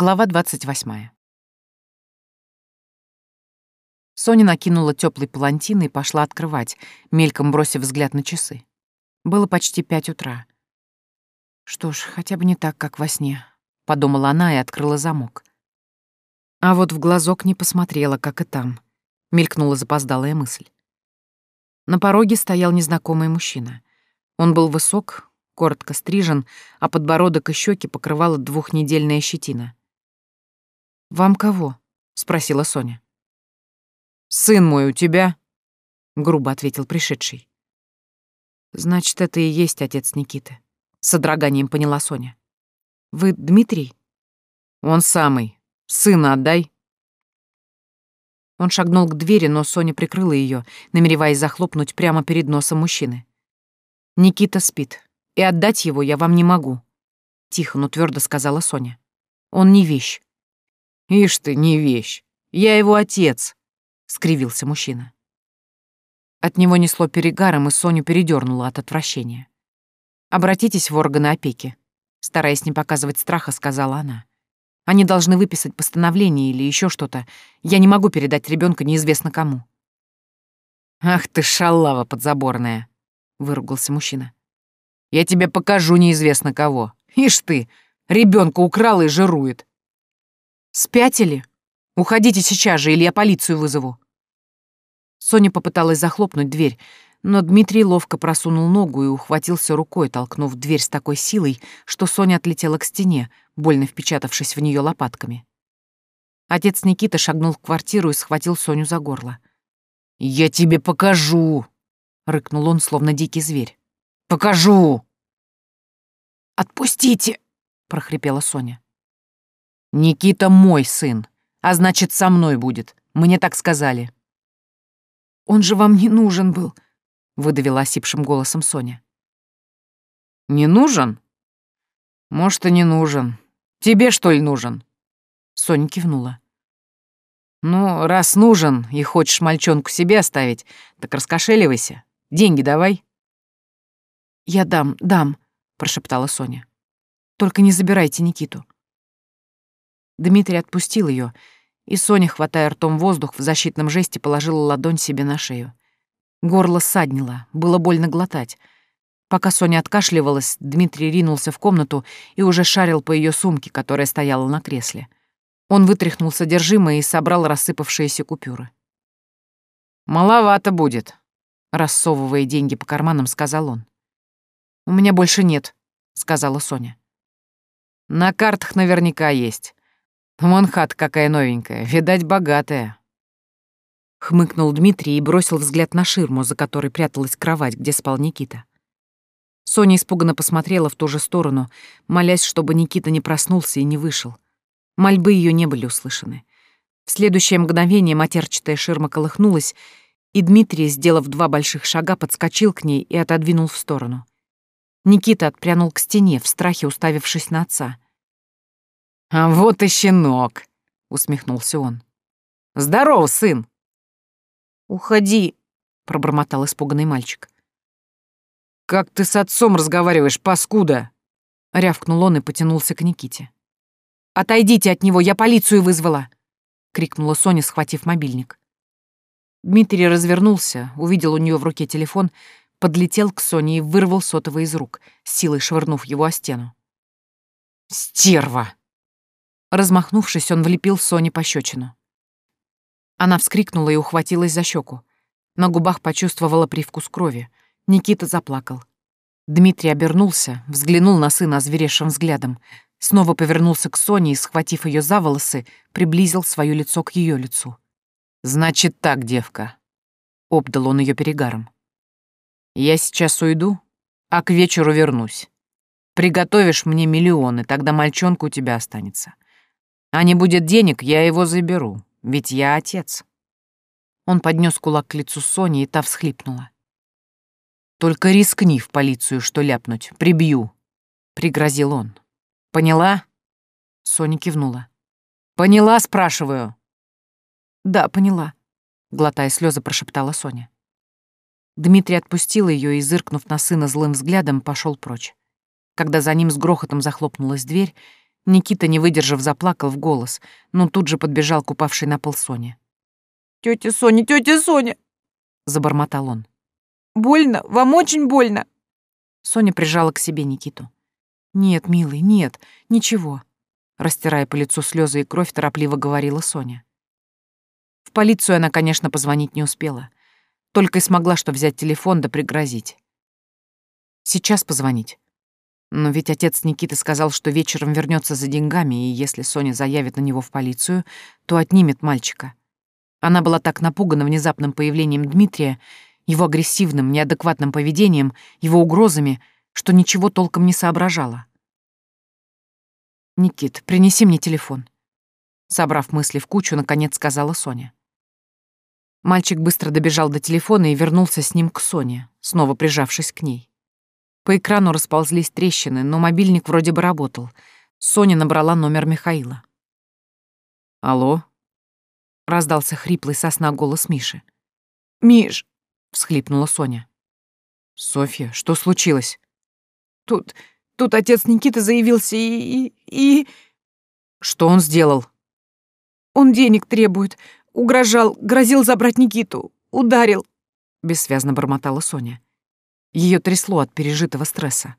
Глава 28. Соня накинула теплый палантин и пошла открывать, мельком бросив взгляд на часы. Было почти пять утра. Что ж, хотя бы не так, как во сне, подумала она и открыла замок. А вот в глазок не посмотрела, как и там. Мелькнула запоздалая мысль. На пороге стоял незнакомый мужчина. Он был высок, коротко стрижен, а подбородок и щеки покрывала двухнедельная щетина. «Вам кого?» — спросила Соня. «Сын мой у тебя?» — грубо ответил пришедший. «Значит, это и есть отец Никиты», — с содроганием поняла Соня. «Вы Дмитрий?» «Он самый. Сына отдай». Он шагнул к двери, но Соня прикрыла ее, намереваясь захлопнуть прямо перед носом мужчины. «Никита спит, и отдать его я вам не могу», — тихо, но твердо сказала Соня. «Он не вещь. «Ишь ты, не вещь. Я его отец», — скривился мужчина. От него несло перегаром, и Соню передернуло от отвращения. «Обратитесь в органы опеки», — стараясь не показывать страха, сказала она. «Они должны выписать постановление или еще что-то. Я не могу передать ребенка неизвестно кому». «Ах ты шалава подзаборная», — выругался мужчина. «Я тебе покажу неизвестно кого. Ишь ты, ребенка украл и жирует. «Спятили? Уходите сейчас же, или я полицию вызову». Соня попыталась захлопнуть дверь, но Дмитрий ловко просунул ногу и ухватился рукой, толкнув дверь с такой силой, что Соня отлетела к стене, больно впечатавшись в нее лопатками. Отец Никита шагнул в квартиру и схватил Соню за горло. «Я тебе покажу!» — рыкнул он, словно дикий зверь. «Покажу!» «Отпустите!» — прохрипела Соня. «Никита мой сын, а значит, со мной будет. Мне так сказали». «Он же вам не нужен был», — выдавила осипшим голосом Соня. «Не нужен? Может, и не нужен. Тебе, что ли, нужен?» Соня кивнула. «Ну, раз нужен и хочешь мальчонку себе оставить, так раскошеливайся. Деньги давай». «Я дам, дам», — прошептала Соня. «Только не забирайте Никиту». Дмитрий отпустил ее, и Соня, хватая ртом воздух, в защитном жесте положила ладонь себе на шею. Горло ссаднило, было больно глотать. Пока Соня откашливалась, Дмитрий ринулся в комнату и уже шарил по ее сумке, которая стояла на кресле. Он вытряхнул содержимое и собрал рассыпавшиеся купюры. «Маловато будет», — рассовывая деньги по карманам, сказал он. «У меня больше нет», — сказала Соня. «На картах наверняка есть. Вон хат какая новенькая, видать, богатая. Хмыкнул Дмитрий и бросил взгляд на ширму, за которой пряталась кровать, где спал Никита. Соня испуганно посмотрела в ту же сторону, молясь, чтобы Никита не проснулся и не вышел. Мольбы ее не были услышаны. В следующее мгновение матерчатая ширма колыхнулась, и Дмитрий, сделав два больших шага, подскочил к ней и отодвинул в сторону. Никита отпрянул к стене, в страхе уставившись на отца — «А вот и щенок!» — усмехнулся он. «Здорово, сын!» «Уходи!» — пробормотал испуганный мальчик. «Как ты с отцом разговариваешь, паскуда?» — рявкнул он и потянулся к Никите. «Отойдите от него, я полицию вызвала!» — крикнула Соня, схватив мобильник. Дмитрий развернулся, увидел у нее в руке телефон, подлетел к Соне и вырвал сотовый из рук, силой швырнув его о стену. «Стерва!» Размахнувшись, он влепил Соне пощечину. Она вскрикнула и ухватилась за щеку. На губах почувствовала привкус крови. Никита заплакал. Дмитрий обернулся, взглянул на сына озверевшим взглядом, снова повернулся к Соне и, схватив ее за волосы, приблизил свое лицо к ее лицу. «Значит так, девка», — обдал он ее перегаром. «Я сейчас уйду, а к вечеру вернусь. Приготовишь мне миллионы, тогда мальчонка у тебя останется. А не будет денег, я его заберу, ведь я отец. Он поднес кулак к лицу Сони, и та всхлипнула. «Только рискни в полицию, что ляпнуть, прибью», — пригрозил он. «Поняла?» Соня кивнула. «Поняла, спрашиваю?» «Да, поняла», — глотая слезы, прошептала Соня. Дмитрий отпустил ее и, зыркнув на сына злым взглядом, пошел прочь. Когда за ним с грохотом захлопнулась дверь, Никита, не выдержав, заплакал в голос, но тут же подбежал к упавшей на пол Соне. «Тётя Соня, тётя Соня!» — забормотал он. «Больно? Вам очень больно?» Соня прижала к себе Никиту. «Нет, милый, нет, ничего», — растирая по лицу слезы и кровь, торопливо говорила Соня. В полицию она, конечно, позвонить не успела. Только и смогла что взять телефон да пригрозить. Сейчас позвонить. Но ведь отец Никиты сказал, что вечером вернется за деньгами, и если Соня заявит на него в полицию, то отнимет мальчика. Она была так напугана внезапным появлением Дмитрия, его агрессивным, неадекватным поведением, его угрозами, что ничего толком не соображала. «Никит, принеси мне телефон», — собрав мысли в кучу, наконец сказала Соня. Мальчик быстро добежал до телефона и вернулся с ним к Соне, снова прижавшись к ней. По экрану расползлись трещины, но мобильник вроде бы работал. Соня набрала номер Михаила. «Алло?» — раздался хриплый сосна голос Миши. «Миш!» — всхлипнула Соня. «Софья, что случилось?» «Тут... тут отец Никиты заявился и... и... и...» «Что он сделал?» «Он денег требует. Угрожал, грозил забрать Никиту. Ударил», — бессвязно бормотала Соня. Ее трясло от пережитого стресса.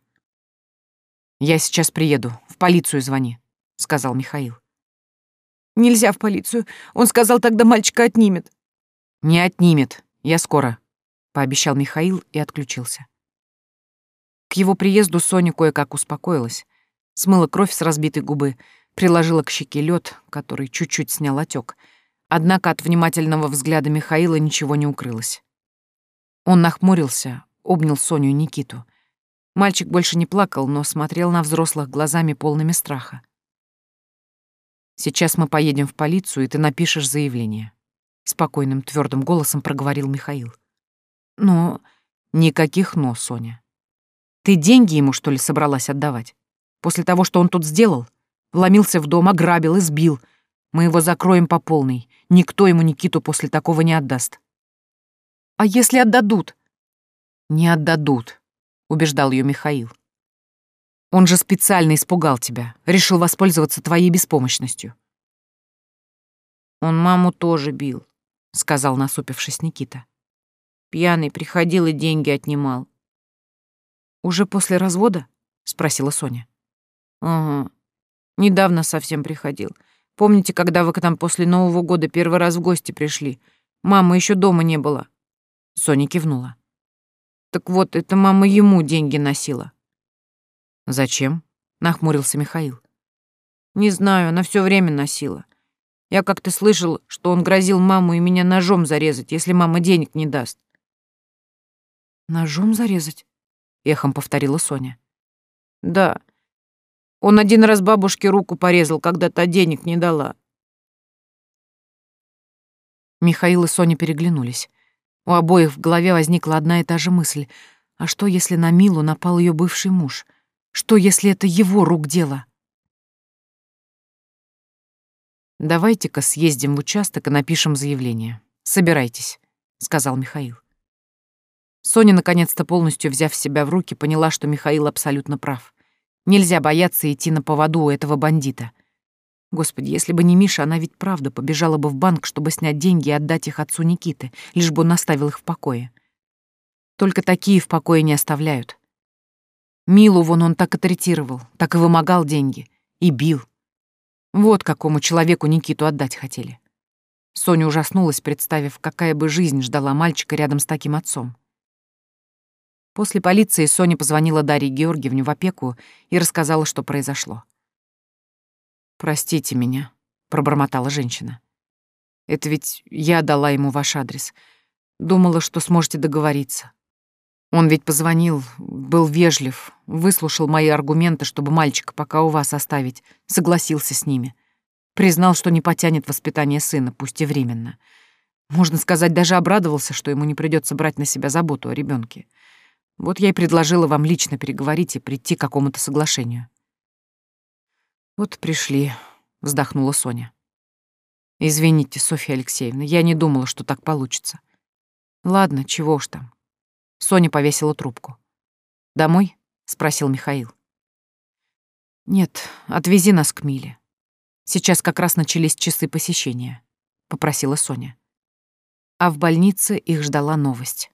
«Я сейчас приеду. В полицию звони», — сказал Михаил. «Нельзя в полицию. Он сказал, тогда мальчика отнимет». «Не отнимет. Я скоро», — пообещал Михаил и отключился. К его приезду Соня кое-как успокоилась, смыла кровь с разбитой губы, приложила к щеке лед, который чуть-чуть снял отек. Однако от внимательного взгляда Михаила ничего не укрылось. Он нахмурился, обнял Соню и Никиту. Мальчик больше не плакал, но смотрел на взрослых глазами полными страха. «Сейчас мы поедем в полицию, и ты напишешь заявление», — спокойным твердым голосом проговорил Михаил. «Но...» «Никаких «но», Соня. Ты деньги ему, что ли, собралась отдавать? После того, что он тут сделал? Вломился в дом, ограбил, избил. Мы его закроем по полной. Никто ему Никиту после такого не отдаст». «А если отдадут?» «Не отдадут», — убеждал ее Михаил. «Он же специально испугал тебя, решил воспользоваться твоей беспомощностью». «Он маму тоже бил», — сказал, насупившись Никита. «Пьяный приходил и деньги отнимал». «Уже после развода?» — спросила Соня. «Ага. Недавно совсем приходил. Помните, когда вы к нам после Нового года первый раз в гости пришли? Мамы еще дома не было». Соня кивнула. Так вот, это мама ему деньги носила. Зачем? Нахмурился Михаил. Не знаю, она все время носила. Я как-то слышал, что он грозил маму и меня ножом зарезать, если мама денег не даст. Ножом зарезать? Эхом повторила Соня. Да. Он один раз бабушке руку порезал, когда та денег не дала. Михаил и Соня переглянулись. У обоих в голове возникла одна и та же мысль. А что, если на Милу напал ее бывший муж? Что, если это его рук дело? «Давайте-ка съездим в участок и напишем заявление. Собирайтесь», — сказал Михаил. Соня, наконец-то полностью взяв себя в руки, поняла, что Михаил абсолютно прав. Нельзя бояться идти на поводу у этого бандита. Господи, если бы не Миша, она ведь правда побежала бы в банк, чтобы снять деньги и отдать их отцу Никиты, лишь бы он оставил их в покое. Только такие в покое не оставляют. Милу вон он так и третировал, так и вымогал деньги. И бил. Вот какому человеку Никиту отдать хотели. Соня ужаснулась, представив, какая бы жизнь ждала мальчика рядом с таким отцом. После полиции Соня позвонила Дарье Георгиевне в опеку и рассказала, что произошло. «Простите меня», — пробормотала женщина. «Это ведь я дала ему ваш адрес. Думала, что сможете договориться. Он ведь позвонил, был вежлив, выслушал мои аргументы, чтобы мальчика пока у вас оставить, согласился с ними. Признал, что не потянет воспитание сына, пусть и временно. Можно сказать, даже обрадовался, что ему не придется брать на себя заботу о ребенке. Вот я и предложила вам лично переговорить и прийти к какому-то соглашению. «Вот пришли», — вздохнула Соня. «Извините, Софья Алексеевна, я не думала, что так получится. Ладно, чего уж там». Соня повесила трубку. «Домой?» — спросил Михаил. Нет, отвези нас к Миле. Сейчас как раз начались часы посещения, попросила Соня. А в больнице их ждала новость.